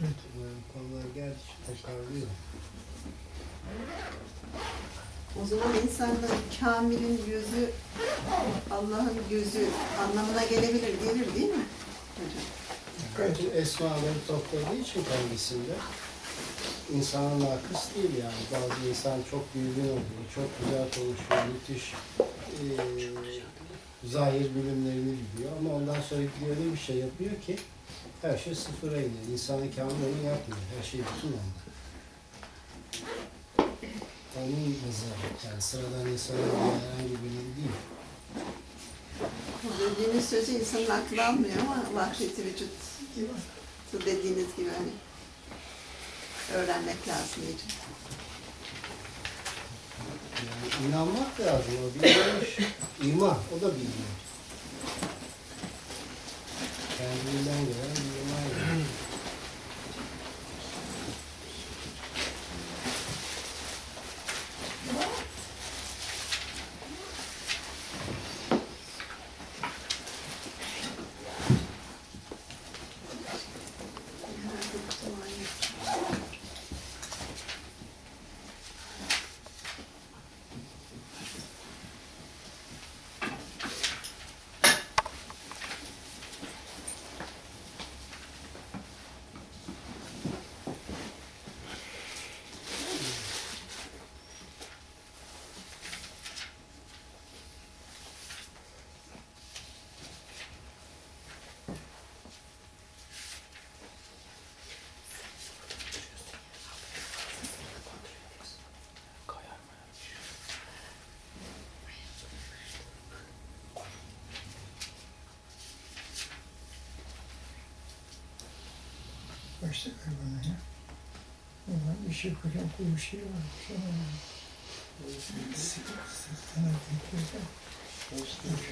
Yani konular gerçi tekrarlıyor. O zaman insanın kamilin gözü, Allah'ın gözü anlamına gelebilir, gelir değil mi? Bütün esmaları topladığı için kendisinde insana nakıs değil yani. Bazı insan çok bilgin oluyor, çok güzel konuşuyor, müthiş eee zahir bilimlerini biliyor ama ondan sonra gidiyor öyle bir şey yapıyor ki her şey sıfıra iniyor. İnsanın onu yapmıyor. Her şey bütün onda. Onun nezaret yani sıradan insanın herhangi bir bilim değil. Dediğiniz sözü insanın aklı almıyor ama vahdeti vücut bu dediğiniz gibi hani öğrenmek lazım iyice. Yani inanmak lazım. O inanış. İman. O da iman. Kendinden gelen bir iman. yani. Herhalde bu zaman yok. Başta ver bana ya. Ulan işi hocam bu şey var. Sana Sana bekliyorum.